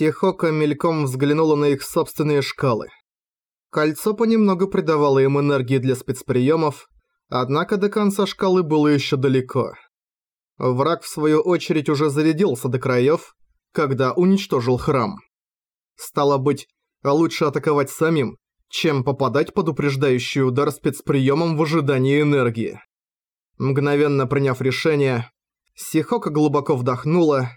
Сихока мельком взглянула на их собственные шкалы. Кольцо понемногу придавало им энергии для спецприемов, однако до конца шкалы было еще далеко. Враг, в свою очередь, уже зарядился до краев, когда уничтожил храм. Стало быть, лучше атаковать самим, чем попадать под упреждающий удар спецприемом в ожидании энергии. Мгновенно приняв решение, Сихока глубоко вдохнула,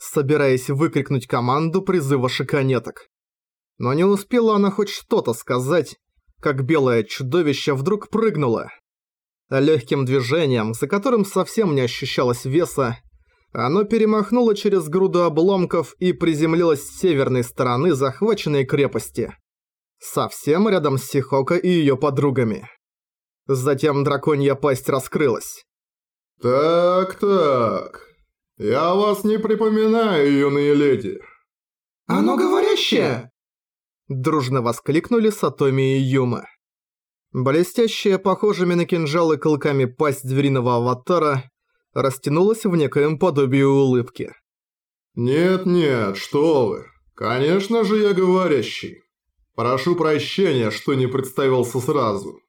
собираясь выкрикнуть команду призыва шиканеток. Но не успела она хоть что-то сказать, как белое чудовище вдруг прыгнуло. Легким движением, за которым совсем не ощущалось веса, оно перемахнуло через груду обломков и приземлилось с северной стороны захваченной крепости. Совсем рядом с Сихока и её подругами. Затем драконья пасть раскрылась. «Так-так, я вас не припоминаю, юные леди». «Оно говорящее!» Дружно воскликнули Сатоми и Юма. Блестящая, похожими на кинжалы клыками пасть звериного аватара растянулась в некоем подобии улыбки. «Нет-нет, что вы. Конечно же я говорящий. Прошу прощения, что не представился сразу.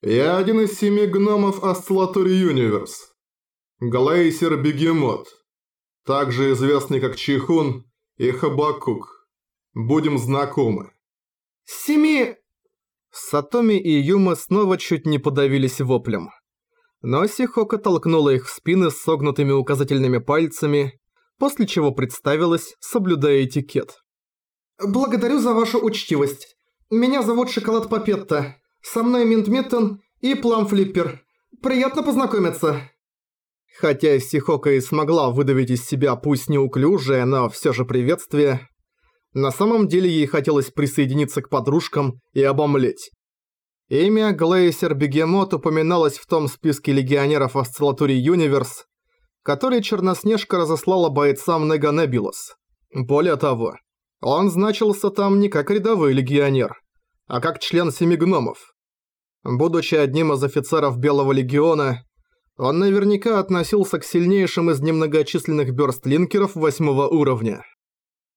Я один из семи гномов Осциллатори Юниверс. Глейсер Бегемот. Также известный как Чихун и Хабакук. Будем знакомы. Семи... Сатоми и Юма снова чуть не подавились воплем. Но Сихока толкнула их в спины с согнутыми указательными пальцами, после чего представилась, соблюдая этикет. «Благодарю за вашу учтивость. Меня зовут Шоколад Папетта. Со мной Минт и Плам Флиппер. Приятно познакомиться». Хотя Сихока и смогла выдавить из себя пусть неуклюжее, но все же приветствие, на самом деле ей хотелось присоединиться к подружкам и обомлеть. Имя Глейсер Бегемот упоминалось в том списке легионеров Осциллатури Юниверс, который Черноснежка разослала бойцам Нега Небулос. Более того, он значился там не как рядовой легионер, а как член Семи Гномов. Будучи одним из офицеров Белого Легиона, он наверняка относился к сильнейшим из немногочисленных бёрстлинкеров восьмого уровня.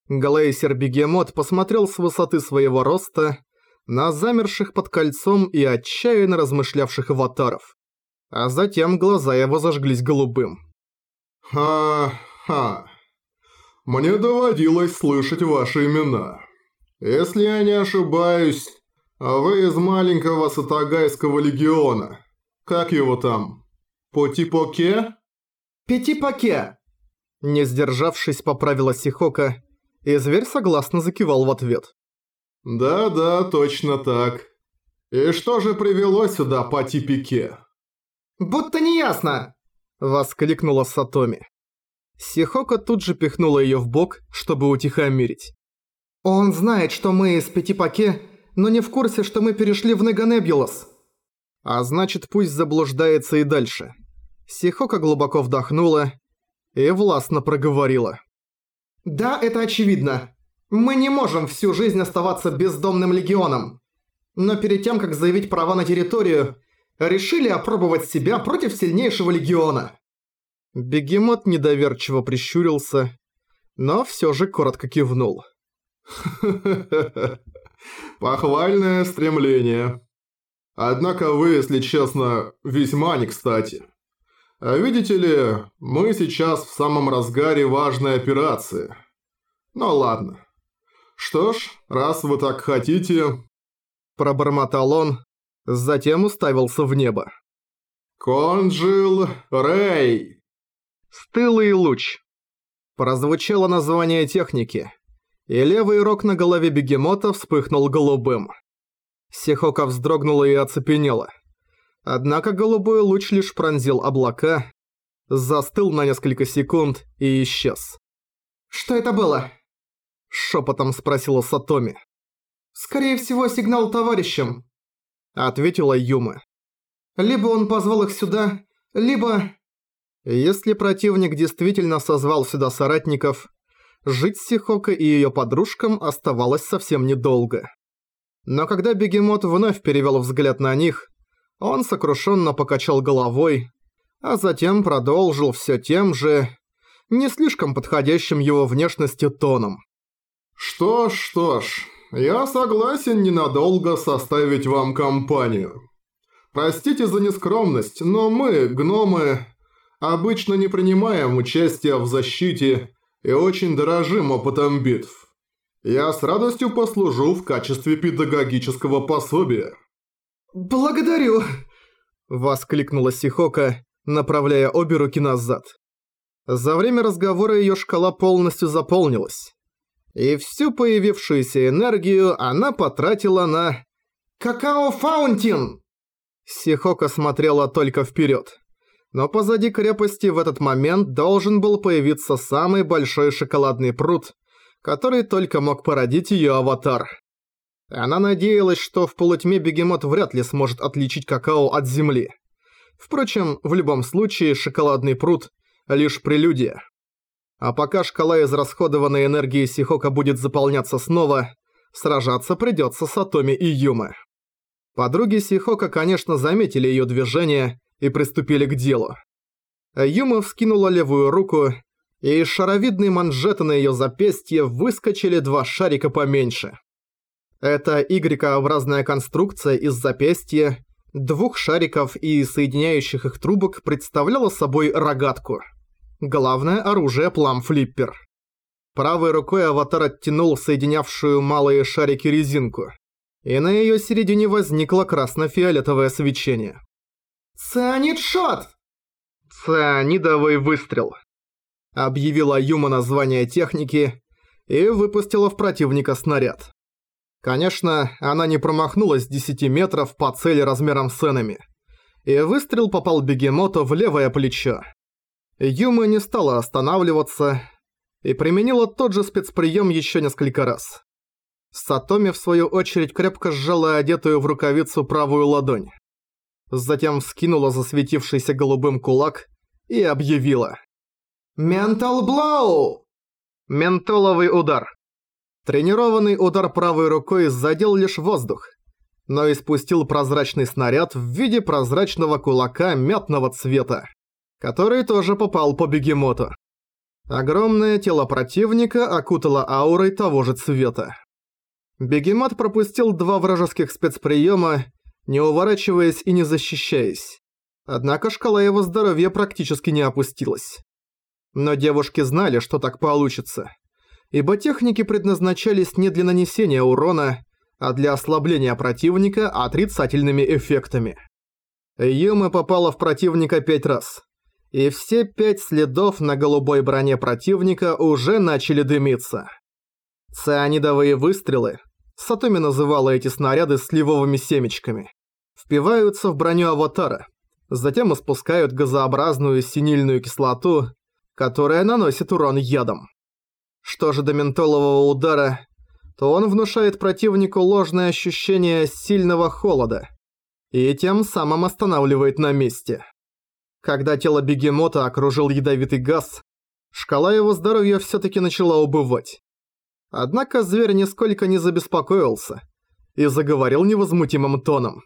Глейсер Бегемот посмотрел с высоты своего роста на замерших под кольцом и отчаянно размышлявших аватаров. А затем глаза его зажглись голубым. «Ха-ха. Мне доводилось слышать ваши имена. Если я не ошибаюсь, вы из маленького Сатагайского легиона. Как его там?» «Потипоке?» «Пятипоке!» Не сдержавшись, поправила Сихока, и зверь согласно закивал в ответ. «Да-да, точно так. И что же привело сюда Патипике?» «Будто неясно!» – воскликнула Сатоми. Сихока тут же пихнула её в бок, чтобы утихомирить. «Он знает, что мы из Пятипаке, но не в курсе, что мы перешли в Неганебулос». А значит, пусть заблуждается и дальше. Сихока глубоко вдохнула и властно проговорила. «Да, это очевидно. Мы не можем всю жизнь оставаться бездомным легионом. Но перед тем, как заявить права на территорию, решили опробовать себя против сильнейшего легиона». Бегемот недоверчиво прищурился, но всё же коротко кивнул. Похвальное стремление. Однако вы, если честно, весьма не кстати. А видите ли, мы сейчас в самом разгаре важной операции. Ну ладно. Что ж, раз вы так хотите... Пробормотал он, затем уставился в небо. «Конджил Рэй!» «Стылый луч!» Прозвучало название техники, и левый рог на голове бегемота вспыхнул голубым. Сихока вздрогнула и оцепенела. Однако голубой луч лишь пронзил облака, застыл на несколько секунд и исчез. «Что это было?» – шепотом спросила Сатоми. «Скорее всего, сигнал товарищам», – ответила Юма. «Либо он позвал их сюда, либо...» Если противник действительно созвал сюда соратников, жить Сихока и её подружкам оставалось совсем недолго. Но когда бегемот вновь перевел взгляд на них, он сокрушенно покачал головой, а затем продолжил все тем же, не слишком подходящим его внешности тоном. Что ж, что ж, я согласен ненадолго составить вам компанию. Простите за нескромность, но мы, гномы, обычно не принимаем участия в защите и очень дорожим опытом битв. Я с радостью послужу в качестве педагогического пособия. «Благодарю!» – воскликнула Сихока, направляя обе руки назад. За время разговора её шкала полностью заполнилась. И всю появившуюся энергию она потратила на... «Какао-фаунтин!» Сихока смотрела только вперед. Но позади крепости в этот момент должен был появиться самый большой шоколадный пруд, который только мог породить ее аватар. Она надеялась, что в полутьме бегемот вряд ли сможет отличить какао от земли. Впрочем, в любом случае шоколадный пруд – лишь прелюдия. А пока шкала израсходованной энергии Сихока будет заполняться снова, сражаться придется с Атоми и Юмы. Подруги Сихока, конечно, заметили ее движение и приступили к делу. Юма вскинула левую руку, и из шаровидной манжеты на ее запястье выскочили два шарика поменьше. Эта Y-образная конструкция из запястья, двух шариков и соединяющих их трубок представляла собой рогатку. Главное оружие Плам-флиппер. Правой рукой аватар оттянул соединявшую малые шарики резинку и на её середине возникло красно-фиолетовое свечение. «Цианид-шот!» «Цианидовый выстрел», — объявила Юма название техники и выпустила в противника снаряд. Конечно, она не промахнулась 10 метров по цели размером с энами, и выстрел попал бегемоту в левое плечо. Юма не стала останавливаться и применила тот же спецприем еще несколько раз. Сатоми, в свою очередь, крепко сжала одетую в рукавицу правую ладонь. Затем вскинула засветившийся голубым кулак и объявила. «Ментал Блоу!» Ментоловый удар. Тренированный удар правой рукой задел лишь воздух, но испустил прозрачный снаряд в виде прозрачного кулака мятного цвета, который тоже попал по бегемоту. Огромное тело противника окутало аурой того же цвета. Бегемот пропустил два вражеских спецприема, не уворачиваясь и не защищаясь. Однако шкала его здоровья практически не опустилась. Но девушки знали, что так получится. Ибо техники предназначались не для нанесения урона, а для ослабления противника отрицательными эффектами. Юма попала в противника пять раз. И все пять следов на голубой броне противника уже начали дымиться. Цианидовые выстрелы, Сатоми называла эти снаряды сливовыми семечками, впиваются в броню аватара, затем испускают газообразную синильную кислоту, которая наносит урон ядом. Что же до ментолового удара, то он внушает противнику ложное ощущение сильного холода и тем самым останавливает на месте. Когда тело бегемота окружил ядовитый газ, шкала его здоровья всё-таки начала убывать. Однако зверь нисколько не забеспокоился и заговорил невозмутимым тоном.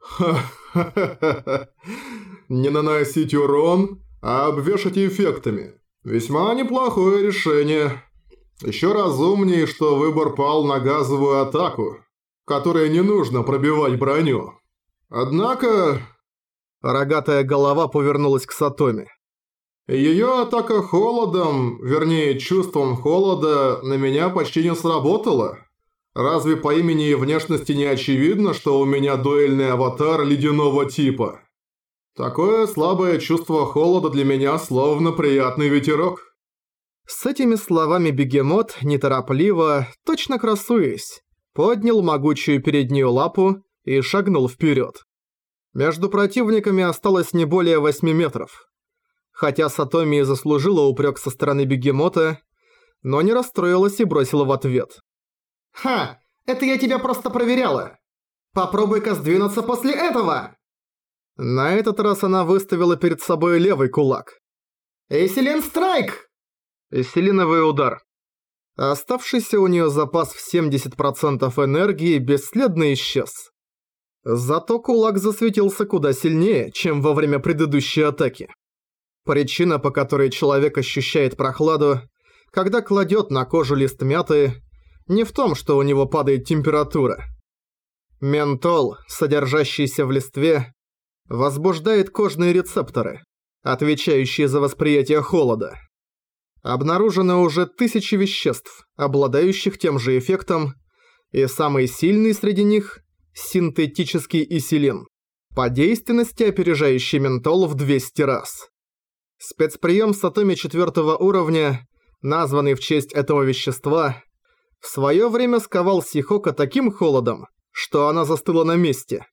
«Ха-ха-ха-ха! Не наносить урон, а обвешать эффектами. Весьма неплохое решение. Еще разумнее, что выбор пал на газовую атаку, которой не нужно пробивать броню. Однако...» Рогатая голова повернулась к Сатоми. Ее атака холодом, вернее чувством холода, на меня почти не сработала. Разве по имени и внешности не очевидно, что у меня дуэльный аватар ледяного типа? Такое слабое чувство холода для меня словно приятный ветерок. С этими словами бегемот, неторопливо, точно красуясь, поднял могучую переднюю лапу и шагнул вперед. Между противниками осталось не более 8 метров. Хотя Сатоми и заслужила упрек со стороны бегемота, но не расстроилась и бросила в ответ. «Ха! Это я тебя просто проверяла! Попробуй-ка сдвинуться после этого!» На этот раз она выставила перед собой левый кулак. «Эйселин Страйк!» Эйселиновый удар. Оставшийся у нее запас в 70% энергии бесследно исчез. Зато кулак засветился куда сильнее, чем во время предыдущей атаки. Причина, по которой человек ощущает прохладу, когда кладет на кожу лист мяты, Не в том, что у него падает температура. Ментол, содержащийся в листве, возбуждает кожные рецепторы, отвечающие за восприятие холода. Обнаружено уже тысячи веществ, обладающих тем же эффектом, и самый сильный среди них – синтетический исилин, по действенности опережающий ментол в 200 раз. Спецприем Сатоми 4 уровня, названный в честь этого вещества, в свое время сковал Сихока таким холодом, что она застыла на месте,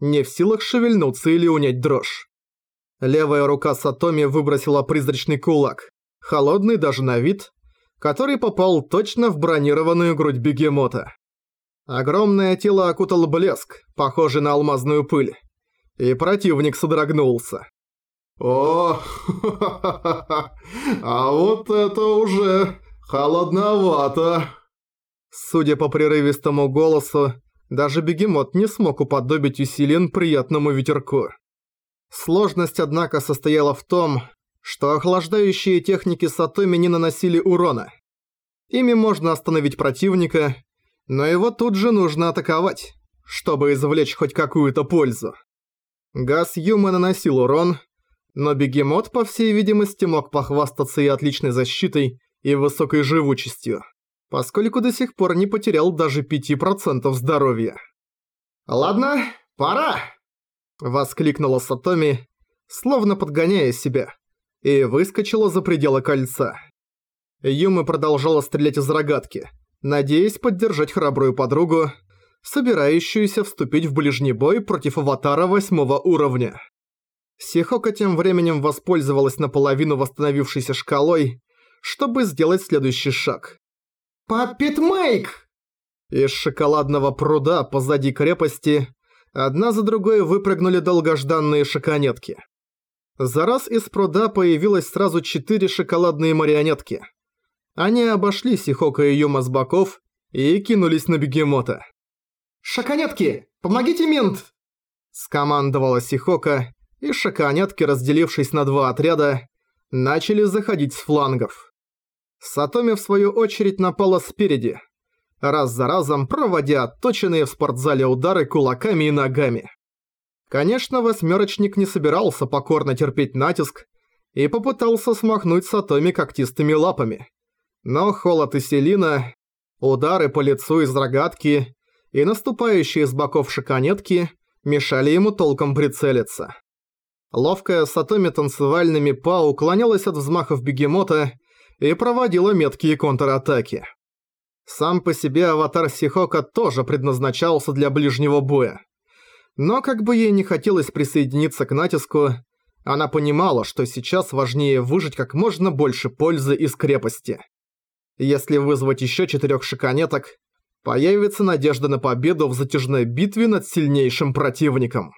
не в силах шевельнуться или унять дрожь. Левая рука Сатоми выбросила призрачный кулак, холодный даже на вид, который попал точно в бронированную грудь бегемота. Огромное тело окутал блеск, похожий на алмазную пыль, и противник содрогнулся. «О, а вот это уже холодновато!» Судя по прерывистому голосу, даже бегемот не смог уподобить усилен приятному ветерку. Сложность, однако, состояла в том, что охлаждающие техники Сатоми не наносили урона. Ими можно остановить противника, но его тут же нужно атаковать, чтобы извлечь хоть какую-то пользу. Газ Юма наносил урон, но бегемот, по всей видимости, мог похвастаться и отличной защитой, и высокой живучестью поскольку до сих пор не потерял даже 5% здоровья. «Ладно, пора!» – воскликнула Сатоми, словно подгоняя себя, и выскочила за пределы кольца. Юма продолжала стрелять из рогатки, надеясь поддержать храбрую подругу, собирающуюся вступить в ближний бой против аватара восьмого уровня. Сихока тем временем воспользовалась наполовину восстановившейся шкалой, чтобы сделать следующий шаг. «Паппетмейк!» Из шоколадного пруда позади крепости одна за другой выпрыгнули долгожданные шоконетки. За раз из пруда появилось сразу четыре шоколадные марионетки. Они обошли Сихока и Юма с боков и кинулись на бегемота. «Шоконетки, помогите, мент!» Скомандовала Сихока, и шоконетки, разделившись на два отряда, начали заходить с флангов. Сатоми в свою очередь напала спереди, раз за разом проводя отточенные в спортзале удары кулаками и ногами. Конечно, восьмерочник не собирался покорно терпеть натиск и попытался смахнуть Сатоми когтистыми лапами. Но холод и селина, удары по лицу из рогатки и наступающие с боков шиканетки мешали ему толком прицелиться. Ловкая Сатоми танцевальными па уклонялась от взмахов бегемота и проводила меткие контратаки. Сам по себе аватар Сихока тоже предназначался для ближнего боя. Но как бы ей не хотелось присоединиться к натиску, она понимала, что сейчас важнее выжить как можно больше пользы из крепости. Если вызвать еще четырех шиканеток, появится надежда на победу в затяжной битве над сильнейшим противником.